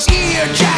was ear